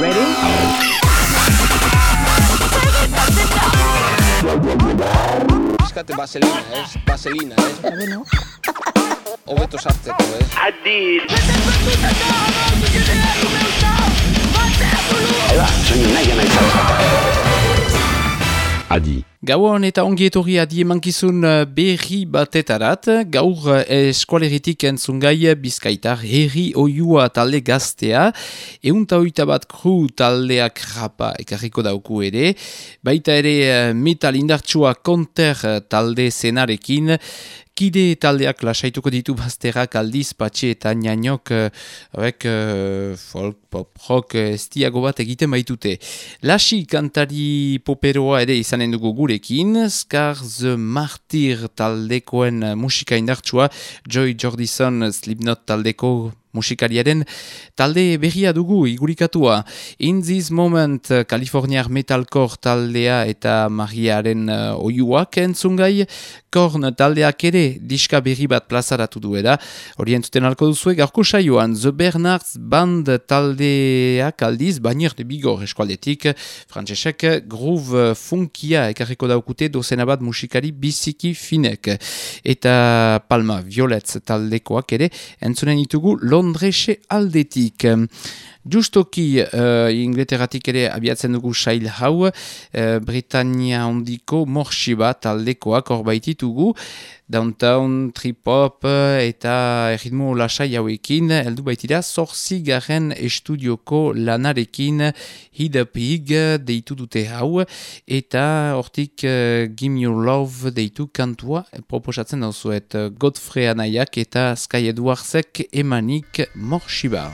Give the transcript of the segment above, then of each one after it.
Ready? Eskate vaselina, ez? Vaselina, ez? Bueno, Hobeto sartzeko, ez? Adi. Gauan eta ongi etorri adi emankizun eh, berri batetarat, gaur eh, eskualeritik entzungai bizkaitar herri oiua talde gaztea, eunta oita bat kru taldeak rapa ekarriko dauku ere, baita ere eh, metal indartsua konter talde zenarekin, Kide taldeak lasaituko ditu bazterrak aldiz, patxe eta nianok hauek folk, pop, rock eh, estiago bat egiten baitute. Lasi kantari poperoa ere izanen dugu gurekin, Skar the Martyr taldekoen musika indartsua, Joy Jordison Slipknot taldeko musikariaren talde berria dugu igurikatua. In this moment, Kaliforniar metalcore taldea eta Mariaren uh, oiuak entzungai, Korn taldeak ere diska berri bat plazaratu duela. Orientuten alko duzue, garko saioan, The Bernards Band taldeak aldiz, Banier de Bigor eskualdetik, frantzesek, groove funkia ekarriko daukute dozena bat musikari biziki finek. Eta Palma Violets taldekoak ere, entzunen ditugu Londrese aldetik. Justoki uh, ingleteratik ere abiatzen dugu sail hau, uh, Britannia ondiko morsiba taldekoak hor baititugu, downtown, trip-hop eta ritmo lasai hauekin, heldu baitira zorzi garen estudioko lanarekin Hid Up Hig deitu dute hau, eta hortik uh, Give Your Love deitu kantua proposatzen dauzuet Godfrey Anaiak eta Sky Edwardsek emanik morsiba.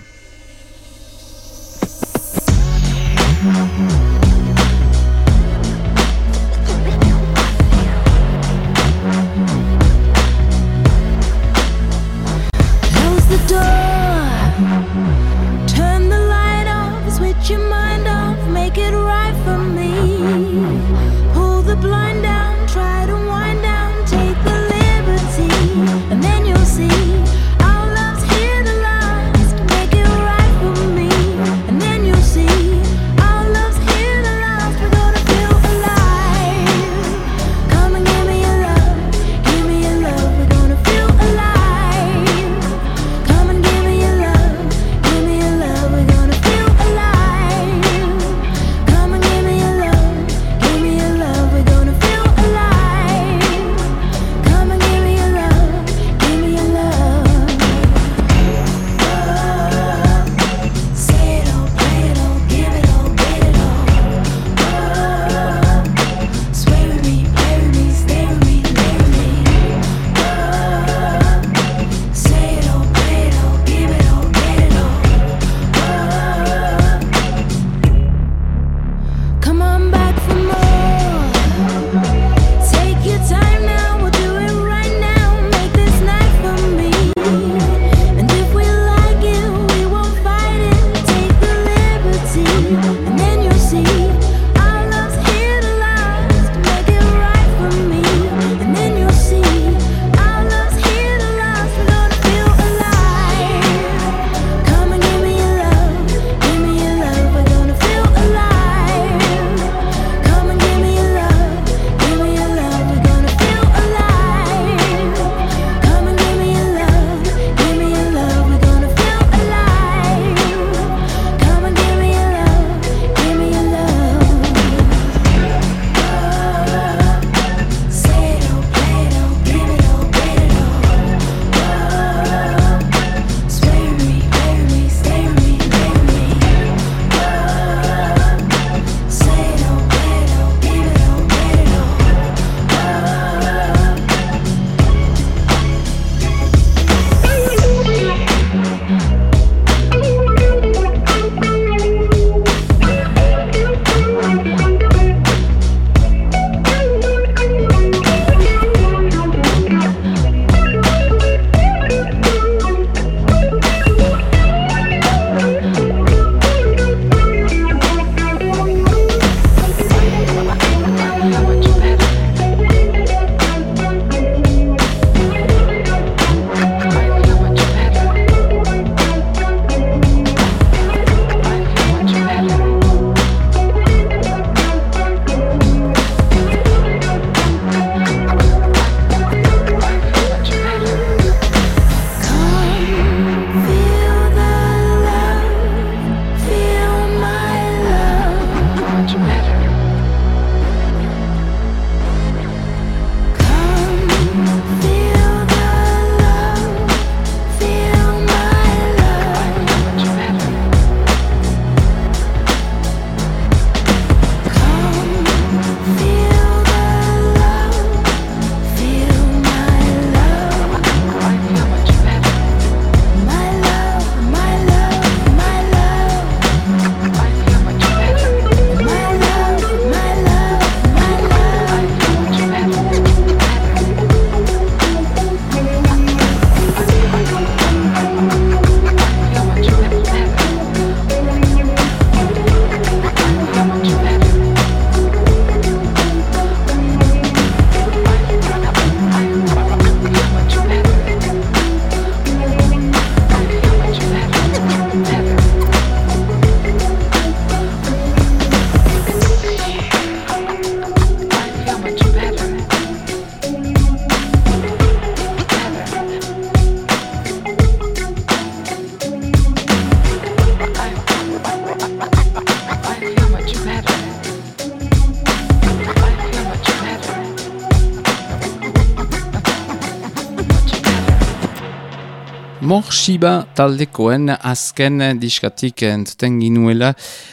Shiba taldekoen azken diskatik entzuten ginuela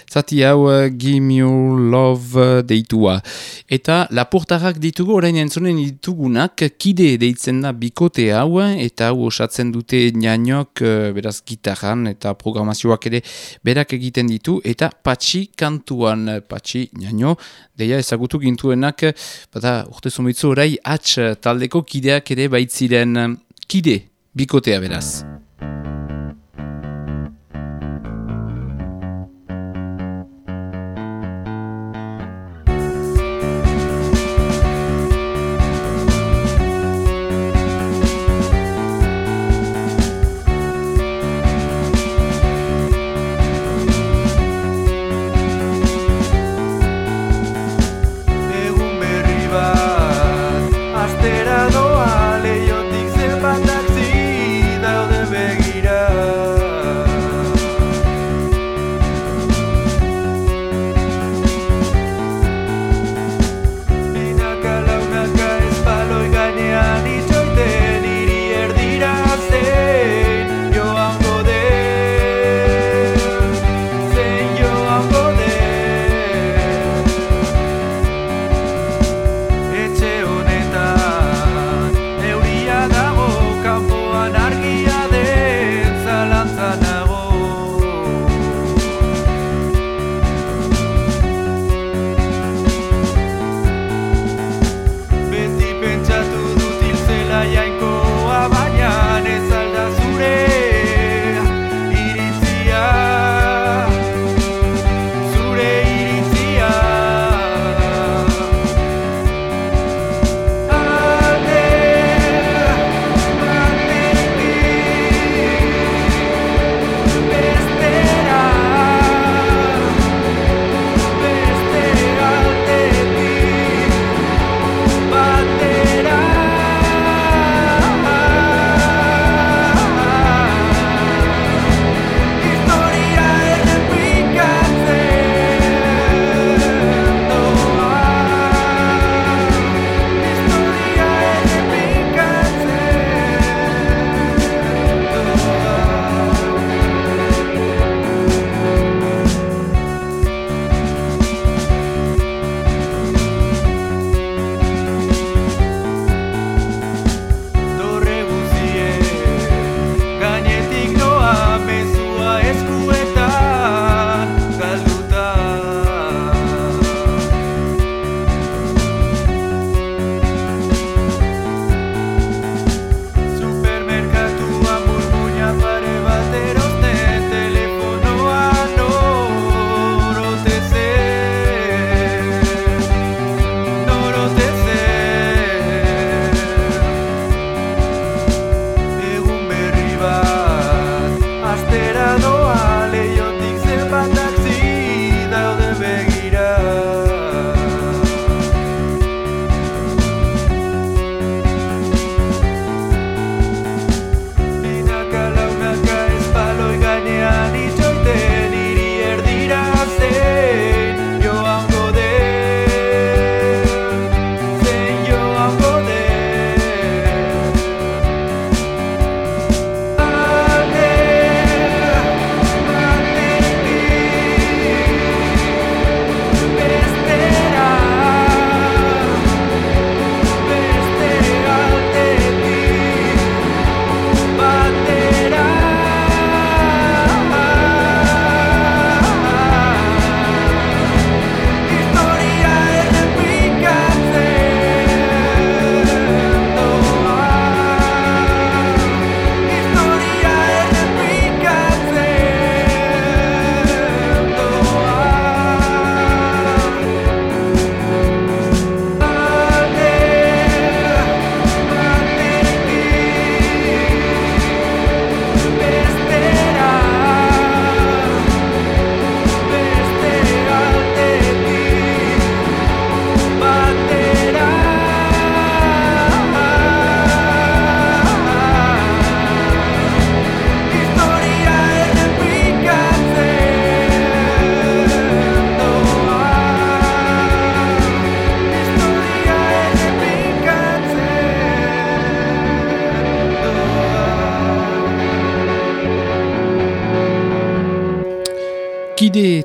zati hau uh, Give You Love deitua. Eta lapurtarrak ditugu orain entzunen ditugunak kide deitzen da bikote hau eta hau osatzen dute nianok uh, beraz gitarran eta programazioak ere berak egiten ditu eta patxi kantuan patxi niano deia ezagutu gintuenak bata urte zumitzu orai atx taldeko kideak ere baitziren kide bikotea beraz.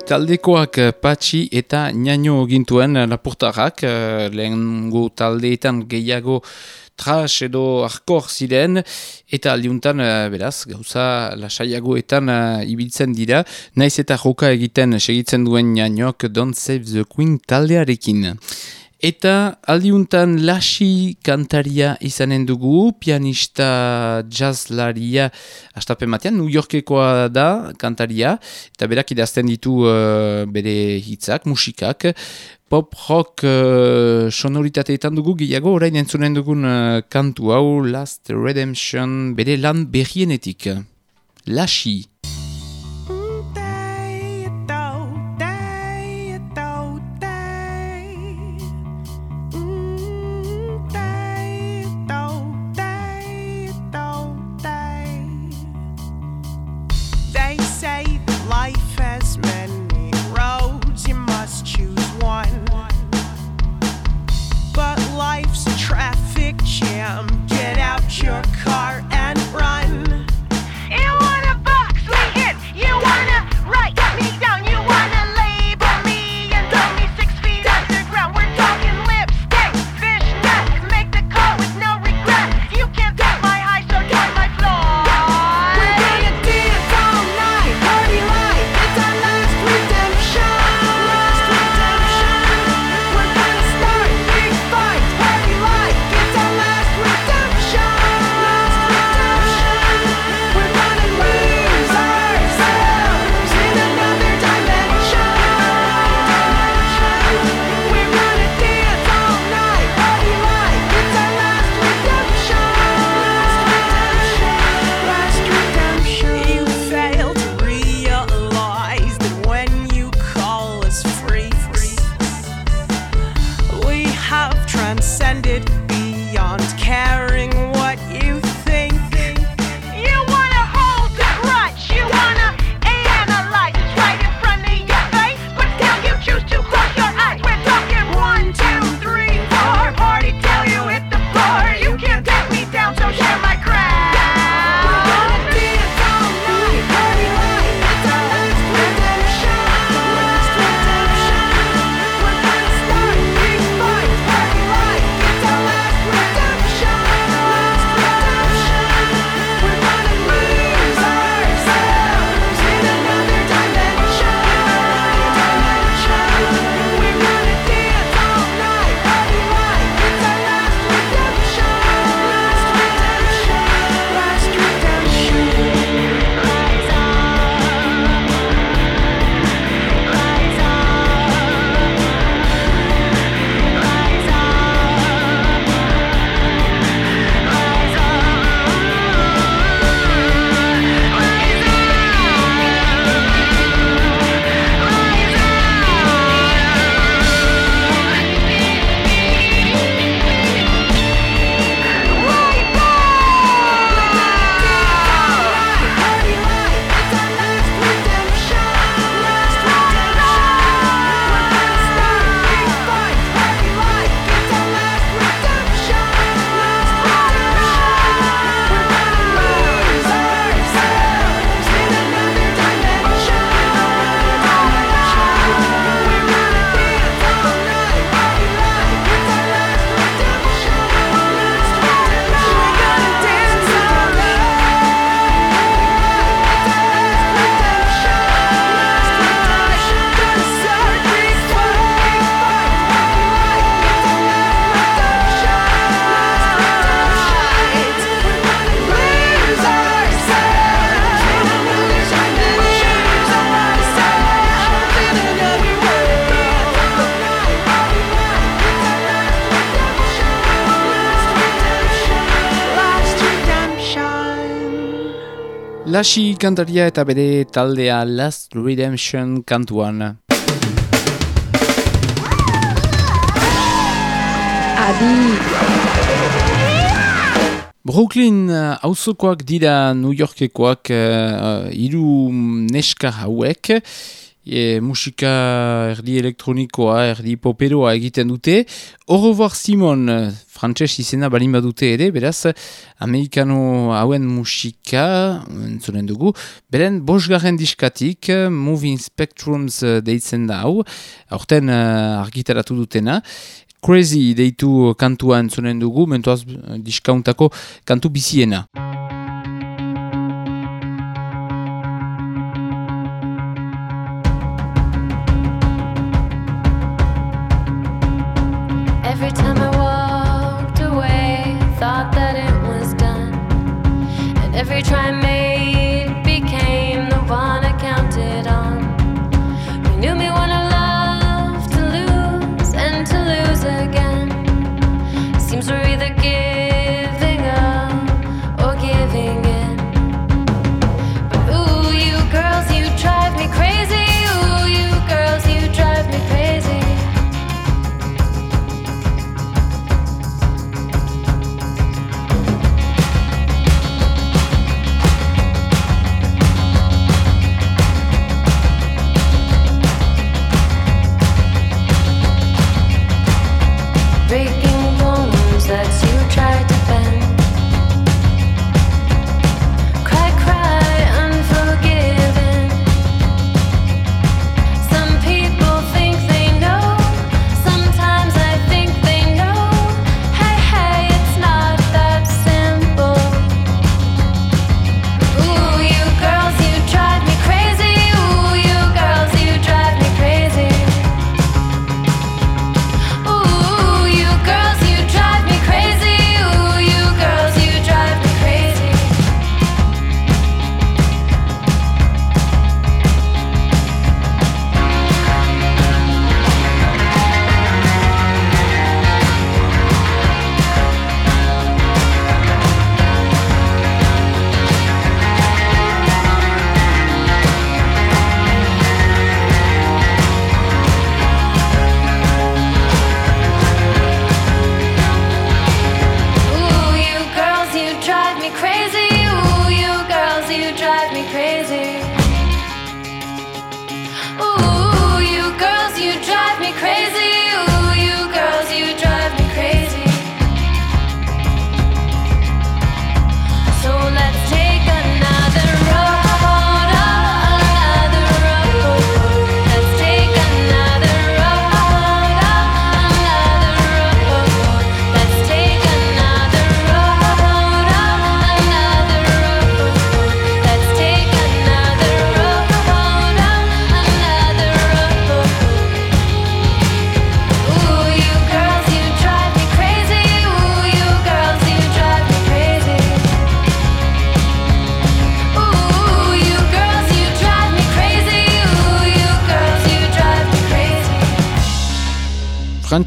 Taldekoak eh, patxi eta naino gintuen eh, lapurtarrak, eh, lehengo taldeetan gehiago tras edo arkor ziren, eta aldiuntan, beraz, gauza lasaiagoetan ibiltzen dira, naiz eta joka egiten segitzen duen nainok Don't Save the Queen taldearekin. Eta aldiuntan lasi kantaria izanen dugu, pianista jazzlaria astapen matean, New Yorkekoa da kantaria, eta berak idazten ditu uh, bere hitzak, musikak, pop rock uh, sonoritateetan dugu gehiago, orain entzunen dugun uh, kantu hau, Last Redemption, bere lan berrienetik. Lasi. I'm Lasi kantaria eta bere taldea Last Redemption kantuan. Adi! Brooklyn auzokoak dira New Yorkekoak uh, iru neska hauek. E, musika erdi elektronikoa, erdi poperoa egiten dute. Revoir Simon, frantses izena balin badute ere, beraz, amerikano hauen musika, entzunen dugu, beren bosgarren diskatik, Moving Spectrums deitzen da hau, aurten uh, argitaratu dutena, Crazy deitu kantua entzunen dugu, mentuaz diskauntako kantu biziena.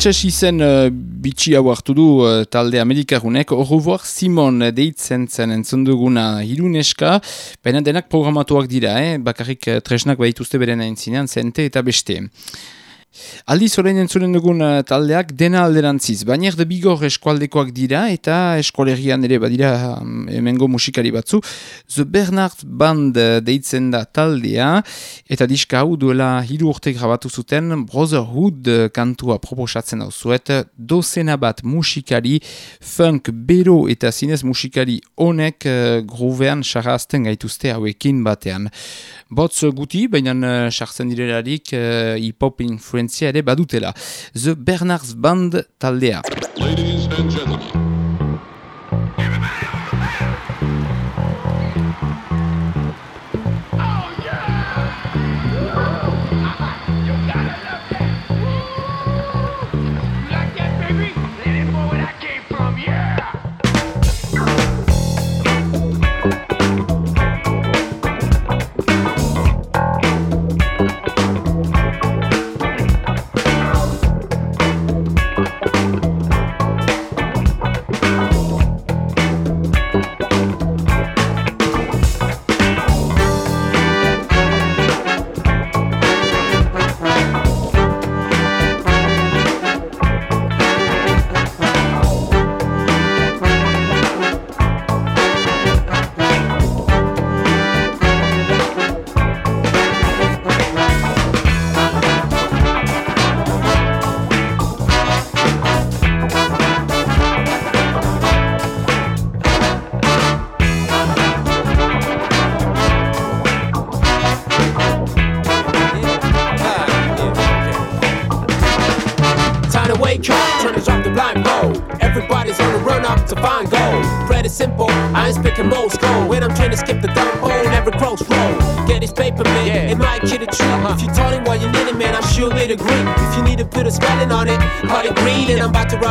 Frantses izen uh, bitxi hau hartu du uh, talde amerikarunek, revoir Simon deitzen zen entzunduguna hiruneska, baina denak programatuak dira, eh? bakarrik uh, tresnak baituzte beren aintzinean, zente eta beste. Aldiz orain entzunen dugun uh, taldeak dena alderantziz, baina erde bigor eskualdekoak dira eta eskualerian ere badira um, hemengo musikari batzu. The Bernard Band uh, deitzen da taldea eta diska hau duela hiru urte grabatu zuten Brotherhood uh, kantua proposatzen hau zuet, dozena bat musikari, funk, bero eta zinez musikari honek uh, grovean sarrazten gaituzte hauekin batean. Botz guti, baina sartzen direlarik uh, hip-hop influenzia ere badutela. The Bernards Band taldea. Ladies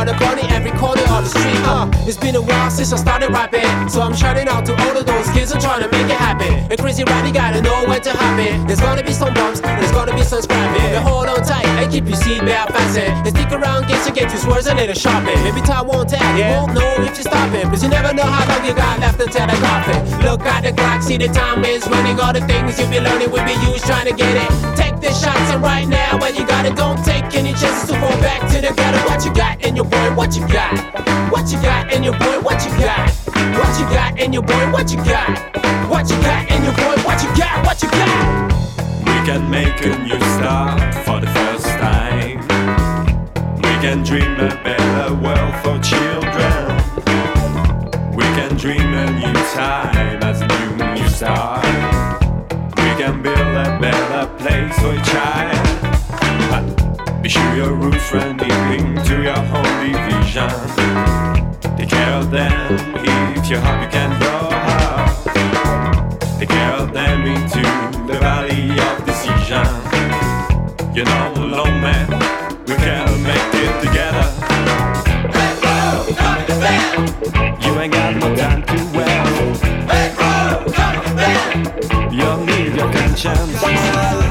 And it's been a while since I started rapping, so I'm shouting out to all of those kids and trying to make it happen. A crazy ride, gotta know when to happen. There's gonna be some bumps, and there's gonna be some scrapping. But hold on tight and keep your seatbelt fastened. And stick around, get you get your swords and it'll sharpen. Maybe time won't tell, you won't know if you stop it. Cause you never know how long you got left until the coffin. Look at the clock, see the time is running. All the things you'll be learning will be used trying to get it. Take the shots and right now when you got it, don't take any chances to fall back to the gutter. What you got in your boy? What you got? What you got in your boy? What you got? What you got in your boy? What you got? What you got in your boy? What you got? What you got? We can make a new start for the first time. We can dream a better world for children. We can dream a new time as a new, new start. We can build a better place for each child. Be sure your roots run deep into your holy vision. Take care of them if your heart you can grow up. Take care of them into the valley of decision. You're not alone, man. We can make it together. You ain't got no time to waste. You'll need your conscience.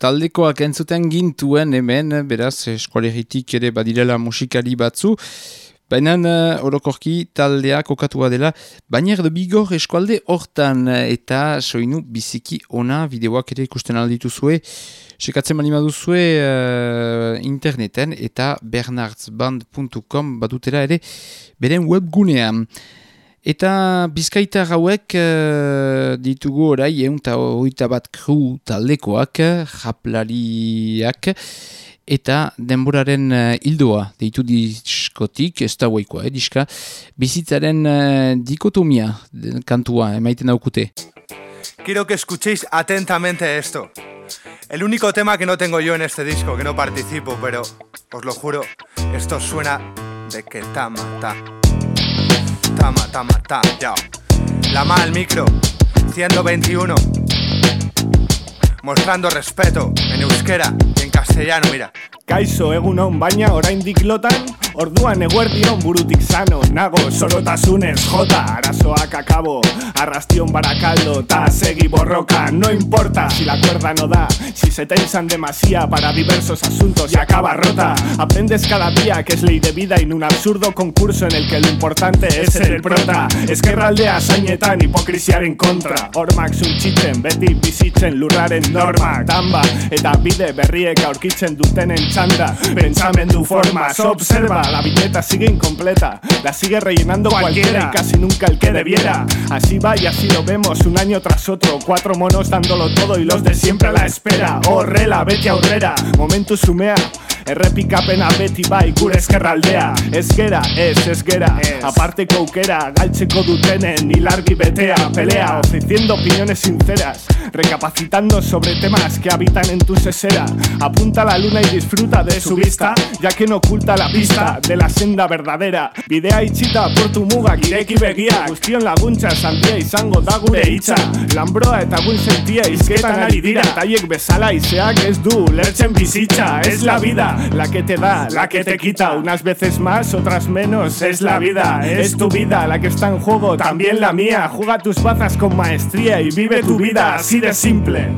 Taldekoak entzuten gintuen hemen, beraz, eskualeritik ere badirela musikali batzu, baina uh, orokorki taldea kokatua dela, baina de bigor eskualde hortan eta soinu biziki ona bideoak ere ikusten aldituzue, sekatzen mani baduzue uh, interneten eta bernardsband.com badutera ere beren webgunean. Eta bizkaitar hauek uh, ditugu orai egun eta hogeita bat kru taldekoak, japlariak, eta denboraren uh, hildoa deitu diskotik, ez da huekoa, eh, diska, bizitzaren uh, dikotomia kantua emaiten daukute. Quiero que escuchéis atentamente esto. El único tema que no tengo yo en este disco, que no participo, pero os lo juro, esto suena de que ta mata. Tama, tama, ta, yao. La mal micro, 121. Mostrando respeto en euskera y en castellano, mira. Kaixo egunon baina oraindik lotan Orduan eguerdion burutik sano Nago sorotasunez jota Arazoak akabo Arrastion barakaldo Ta segi borra roca, no importa si la cuerda no da, si se tensan demasiado para diversos asuntos y acaba rota. Aprendes cada día que es ley de vida en un absurdo concurso en el que lo importante es ser el prota. Eskerraldea zainetan hipokrisiaren kontra. Ormak suntsitzen, beti bizitzen lurraren norma. Tamba eta bide berriek aurkitzen dutenen txanda. Pensamendu formas, observa, la viñeta sigue incompleta. La sigue rellenando cualquiera, y casi nunca el que debiera. Así va y así lo vemos un año tras otro. Cuatro monos dándolo todo y los de siempre a la espera. Horrela, beti aurrera, momentu sumea. Errepikapena beti bai gure eskerraldea Ezgera, ez, ezgera Aparteko aukera, galtzeko dutenen Hilargi betea, pelea Ofreciendo opiniones sinceras. Recapacitando sobre temas que habitan en tu sesera Apunta a la luna y disfruta de su vista Ya que no oculta la pista de la senda verdadera. Bidea itxita portu mugak ireki begiak Guztion laguntza sandia izango da gure hitza. Lambroa eta gun sentia izketan ari dira. Taiek bezala izeak ez du lertzen bizitza. Es la vida la que te da, la que te quita. Unas veces más, otras menos, es la vida Es tu vida la que está en juego, también la mía. Juega tus bazas con maestría y vive tu vida así de simple.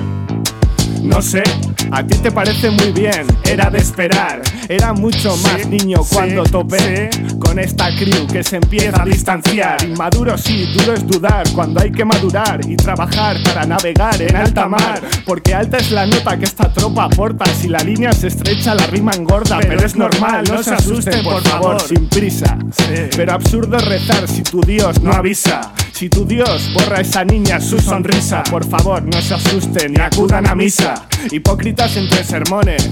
No sé, a ti te parece muy bien, era de esperar. Era mucho más niño cuando topé con esta crew que se empieza a distanciar. Inmaduro sí, duro es dudar cuando hay que madurar y trabajar para navegar en alta mar. Porque alta es la nota que esta tropa aporta. Si la línea se estrecha, la rima engorda. Pero, es normal, no se asusten, por favor, sin prisa. Pero absurdo es rezar si tu Dios no avisa. Si tu Dios borra a esa niña su sonrisa, por favor no se asusten y acudan a misa. Hipócritas entre sermones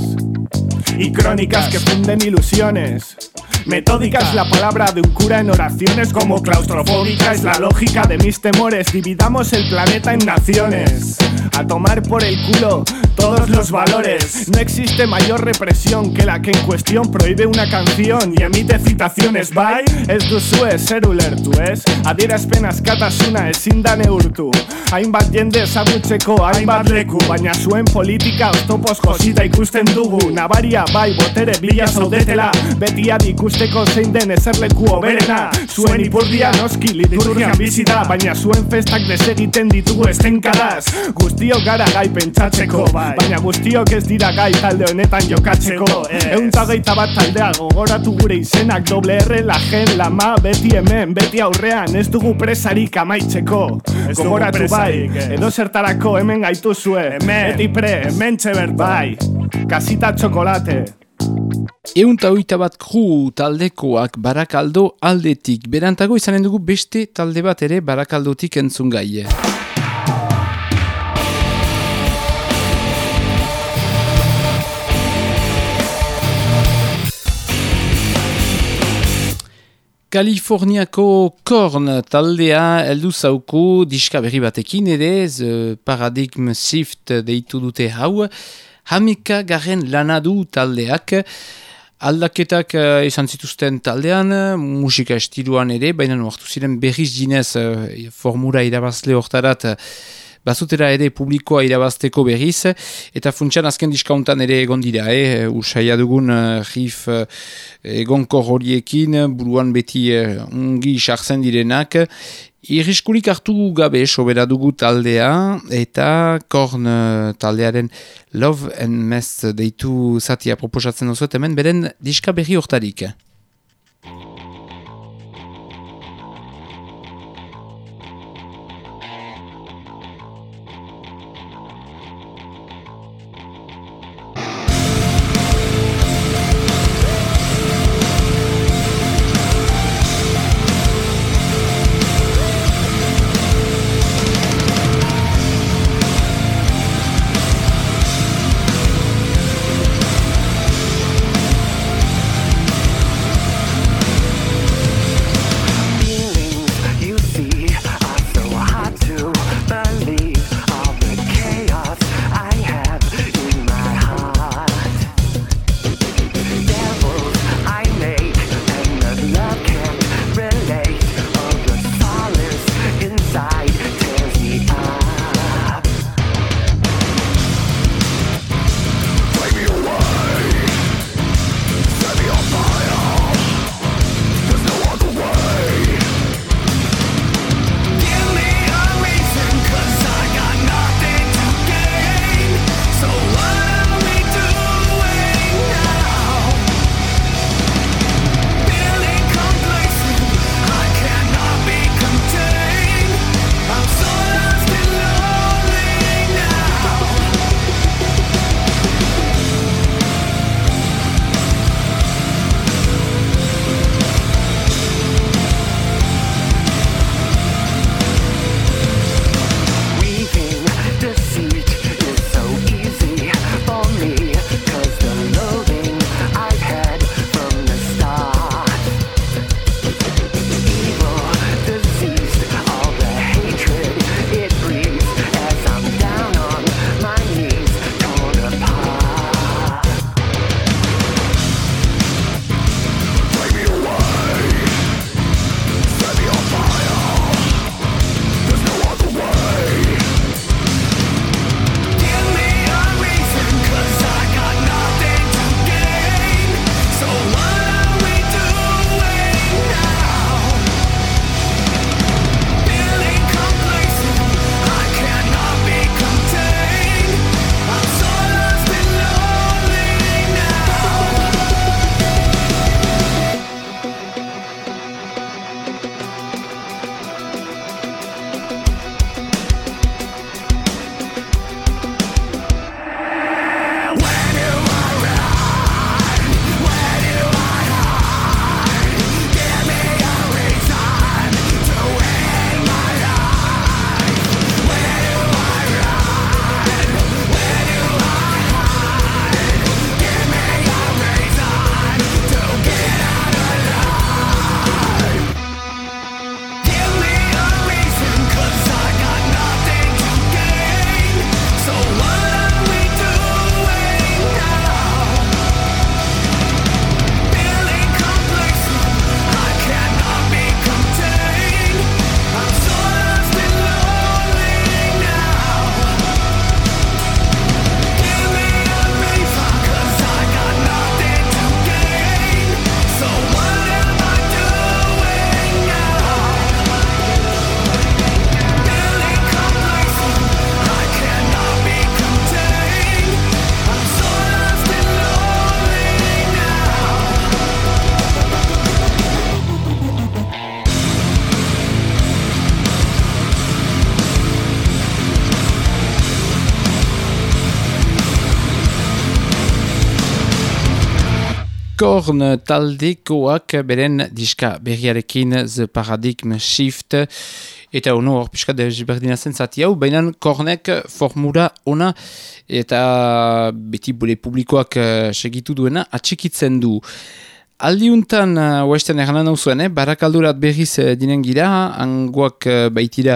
y crónicas que funden ilusiones. Metódica es la palabra de un cura en oraciones como claustrofóbica es la lógica de mis temores. Dividamos el planeta en naciones. A tomar por el culo todos los valores. No existe mayor represión que la que en cuestión prohíbe una canción y emite citaciones. Bai, ez duzue zer ulertu, ez? Adierazpen askatasuna ezin da neurtu. Hainbat jende ezagutzeko hainbat leku, baina zuen politika oztopoz josita ikusten dugu. Nabaria bai botere bila zaudetela, beti adi ikusteko zein den ezerleku oberena. Zuen ipurdia noski liturgian bizi da, baina zuen festak desegiten ditugu estenkadaz. Guztiok gara gai pentsatzeko, baina guztiok ez dira gai talde honetan jokatzeko. Eun tageita bat taldea gogoratu gure izenak doble R, la gen, la ma, beti hemen, beti aurrean, ez dugu presarik amaitzeko. Gogoratu bai, edo zertarako hemen gaituzue, beti pre, hemen txebert bai. Kasita txokolate. Eunta oita bat kru taldekoak barakaldo aldetik. Berantago izanen dugu beste talde bat ere barakaldotik entzun gai. Kaliforniako Korn taldea heldu zauku diska berri batekin ere, Paradigm Shift deitu dute hau, hamika garen lanadu taldeak, aldaketak uh, izan zituzten taldean, musika estiluan ere, baina hartu ziren berriz ginez uh, formura irabazle hortarat, Bazutera ere publikoa irabazteko berriz, eta funtsan azken diskauntan ere egon dira, eh? usaia dugun uh, rif uh, egonko horiekin, buruan beti uh, ungi sartzen direnak, Irriskurik hartu gabe sobera dugu taldea, eta korn uh, taldearen Love and Mess deitu zatia proposatzen oso, hemen beren diska berri hortarik. Korn taldekoak beren diska berriarekin The Paradigm Shift eta ono hor pixka desberdina zen zati hau, baina Kornek formura ona eta beti bule publikoak segitu duena atxikitzen du. Aldiuntan, uh, oesten erran hau zuen, eh? barakaldurat berriz uh, dinen gira, angoak uh, baitira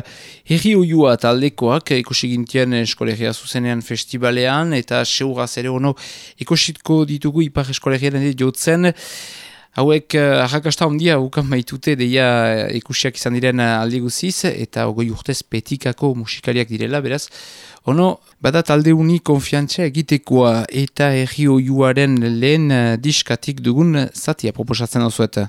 herri oiua taldekoak, ikusi gintien eskolegia zuzenean festivalean, eta seuraz ere ono ikusitko ditugu ipar eskolegiaren jotzen, Hauek uh, ahakasta ondia ukan baitute deia ikusiak izan diren aldi guziz eta ogoi urtez petikako musikariak direla, beraz, ono, bada talde uni konfiantzia egitekoa eta erri oiuaren lehen diskatik dugun zatia proposatzen osueta.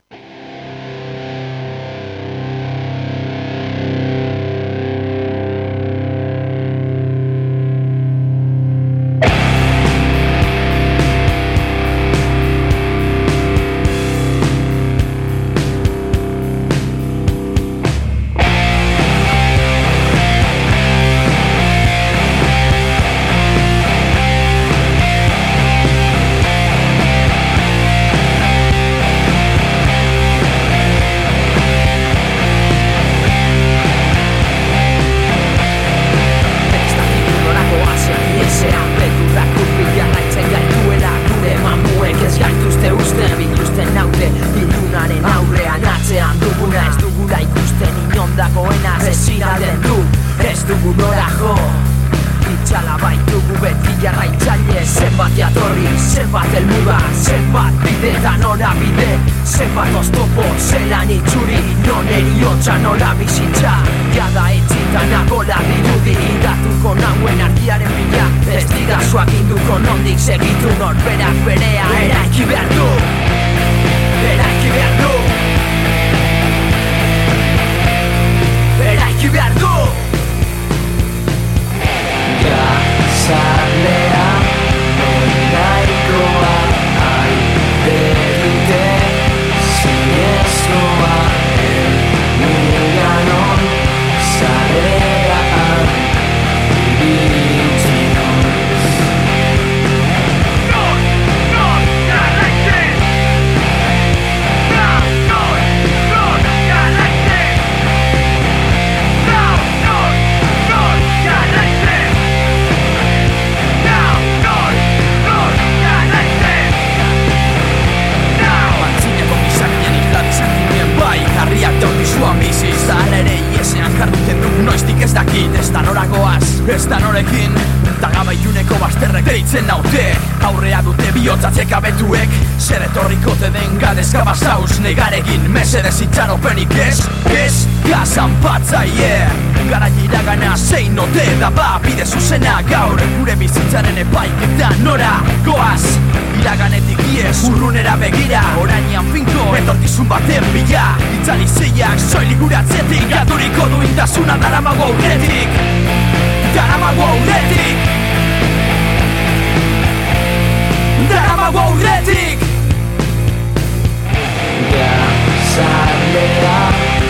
itxaropenik ez, ez, gazan batzaie Garain iragana zein ote da ba Bide zuzena gaur. Gure bizitzaren epaiketan nora Goaz, iraganetik ies, urrunera begira. Orainian finko, etortizun baten bila. Itzali zeiak, soilik gure atzetik. Gaturiko duintasuna dara mago aurretik Dara mago aurretik Dara mago aurretik Dara mago aurretik Bandeira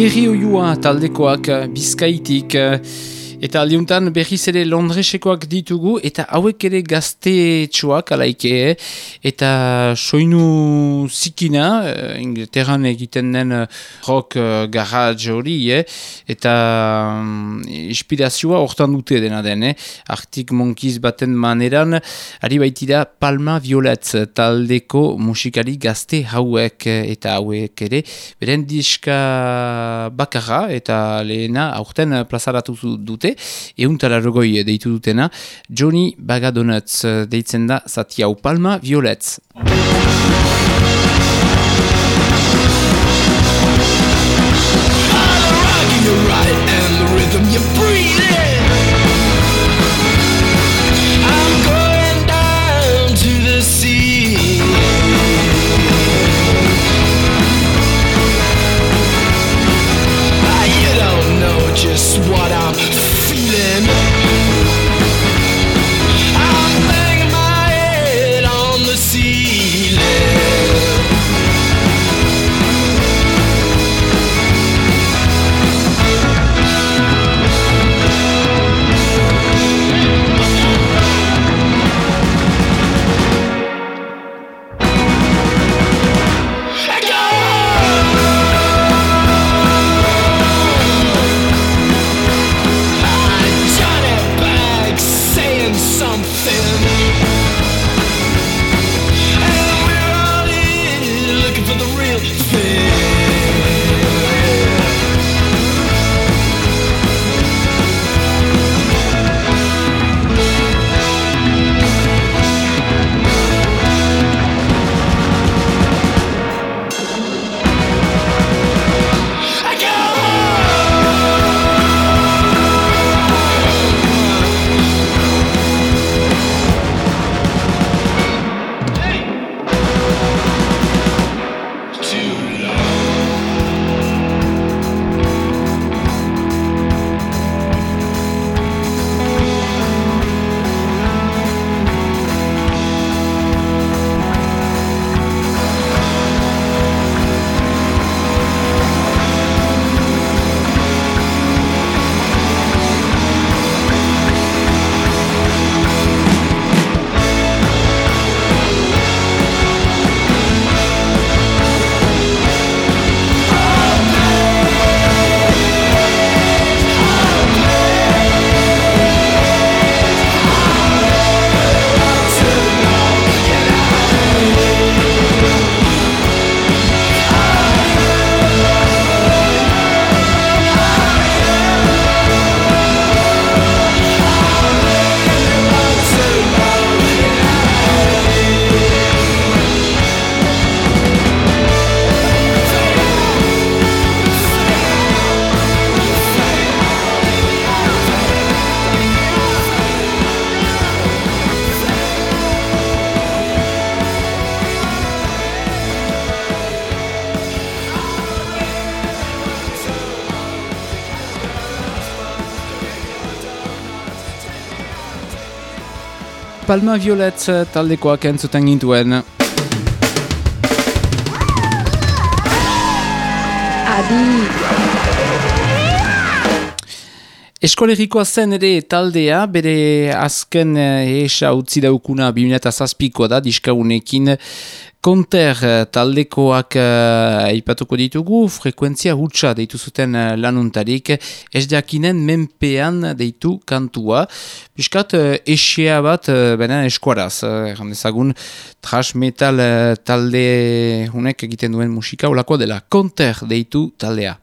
Herri oiua taldekoak eh, bizkaitik eh, eta aldiuntan berriz ere Londresekoak ditugu eta hauek ere gaztetxoak alaike eh, eta soinu zikina uh, Inglaterran egiten den rock uh, garage hori eta um, inspirazioa hortan dute dena den eh? Arctic Monkeys baten maneran ari baitira Palma Violet taldeko musikari gazte hauek eta hauek ere beren diska bakarra eta lehena aurten plazaratu dute euntara rogoi deitu dutena, Johnny Bagadonetz deitzen da zati hau palma violetz. just Palma Violet taldekoak entzuten gintuen. Adi. Eskolegikoa zen ere taldea, bere azken esa utzi daukuna 2008ko da, diskaunekin Konter eh, taldekoak uh, aipatuko ditugu, frekuentzia hutsa deitu zuten uh, lanuntarik, ez dakinen menpean deitu kantua. Piskat, uh, esea bat, uh, benen eskuaraz, uh, ezagun, trash metal uh, talde hunek egiten duen musika, olako dela, konter deitu taldea.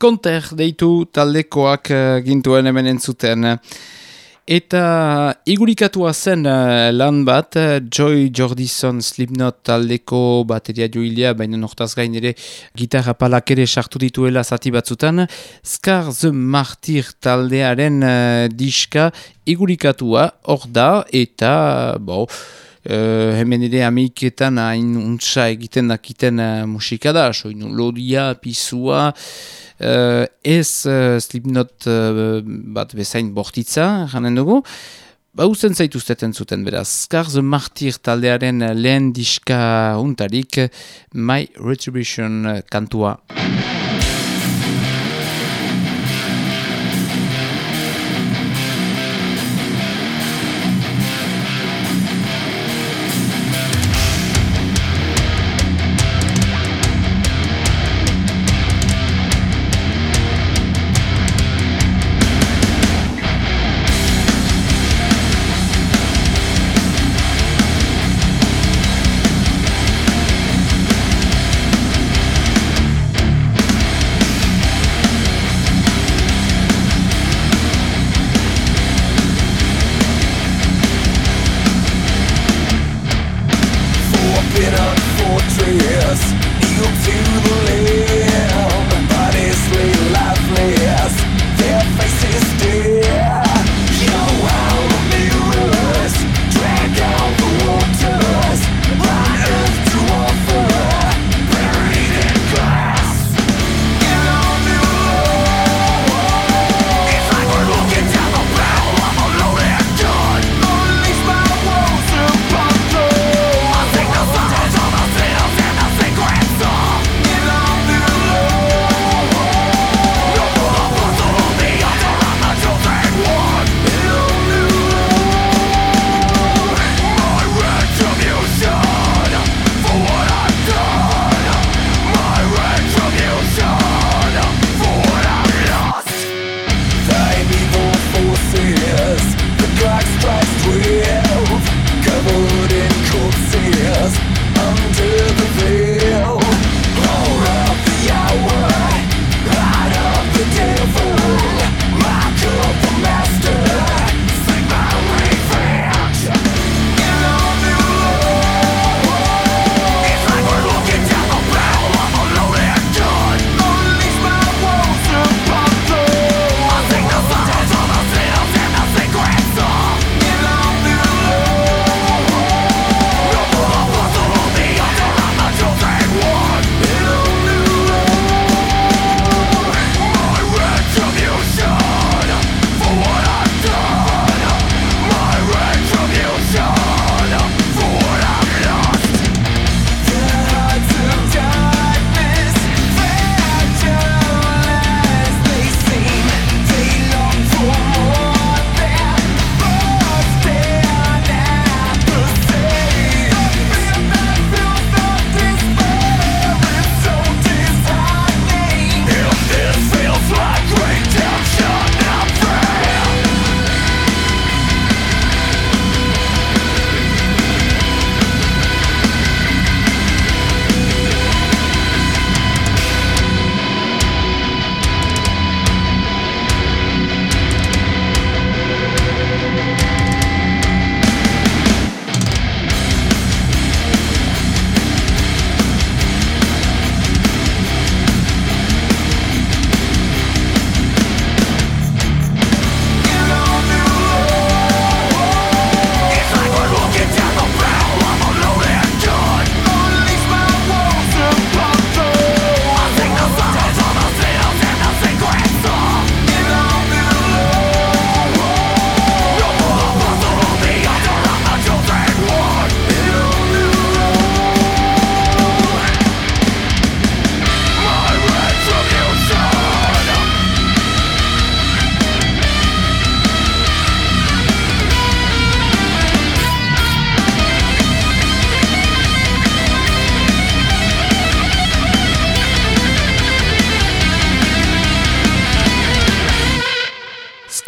Konter deitu taldekoak uh, gintuen hemen entzuten. Eta igurikatua zen uh, lan bat, uh, Joy Jordison Slipknot taldeko bateria joilea, baina nortaz gain ere gitarra palak ere sartu dituela zati batzutan, Scar the Martyr taldearen diska igurikatua hor da, eta, bo, Uh, hemen ere ameiketan hain untsa egiten dakiten uh, musika da, soinu lodia, pisua, uh, ez uh, slipnot uh, bat bezain bortitza, janen dugu, ba usten zaituzteten zuten beraz, Scar the Martyr taldearen lehen diska untarik, My Retribution kantua.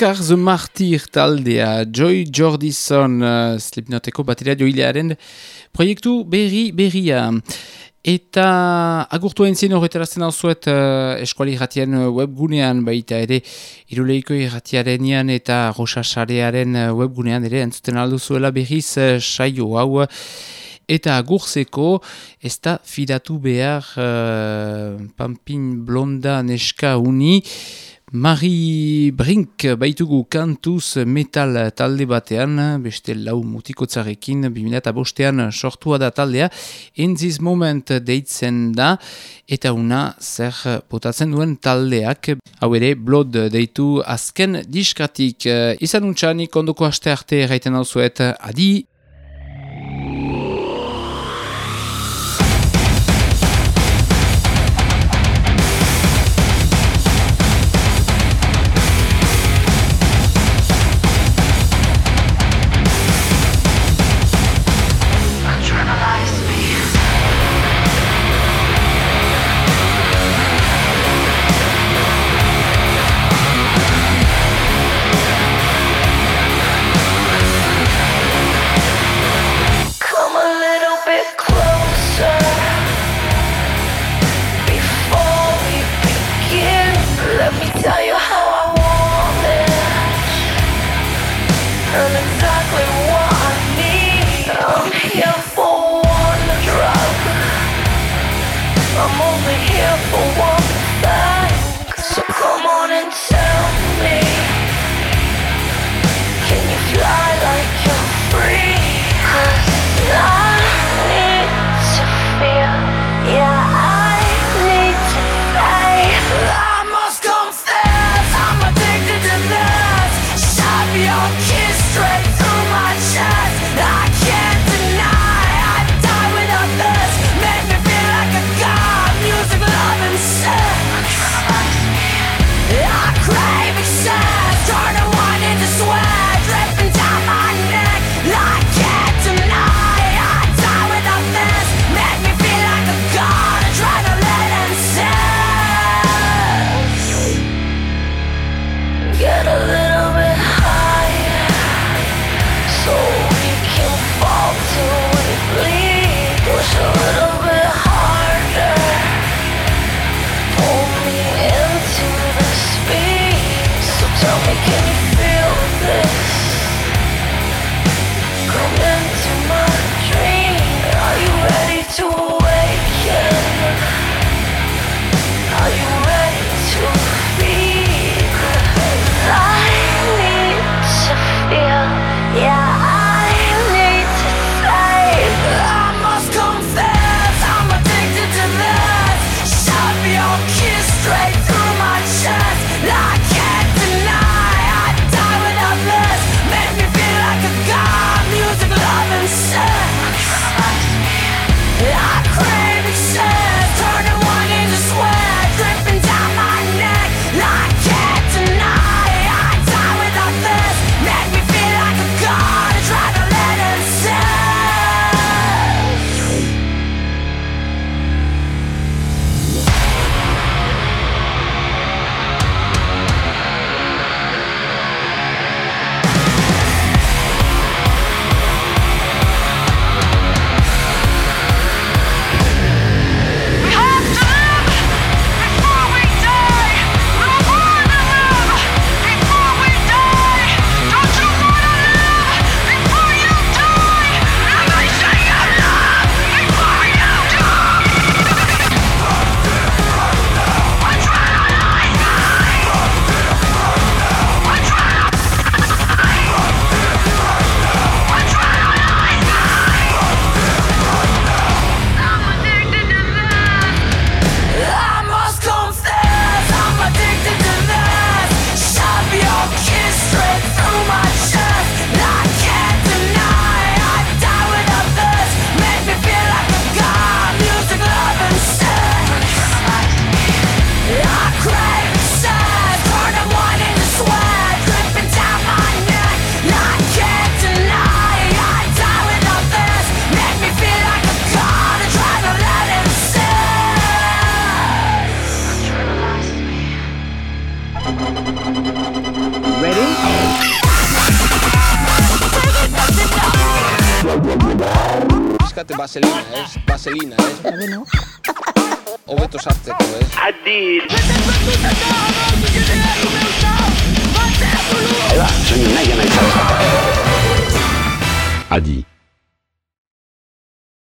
Oscar the Martyr taldea, Joy Jordison, uh, Slipnoteko bateria joilearen proiektu berri berria. Eta agurtu entzien horretarazten hau zuet uh, eskuali irratien webgunean baita ere iruleiko irratiarenian eta rosasarearen webgunean ere entzuten aldu zuela berriz uh, saio hau eta agurzeko ez da fidatu behar uh, pampin blonda neska uni Mari Brink baitugu kantuz metal talde batean, beste lau mutikotzarekin, 2005an sortua da taldea, enziz moment deitzen da, eta una zer potatzen duen taldeak, hau ere, blood deitu azken diskatik. Izan untxanik ondoko aste arte erraiten hau zuet, adi!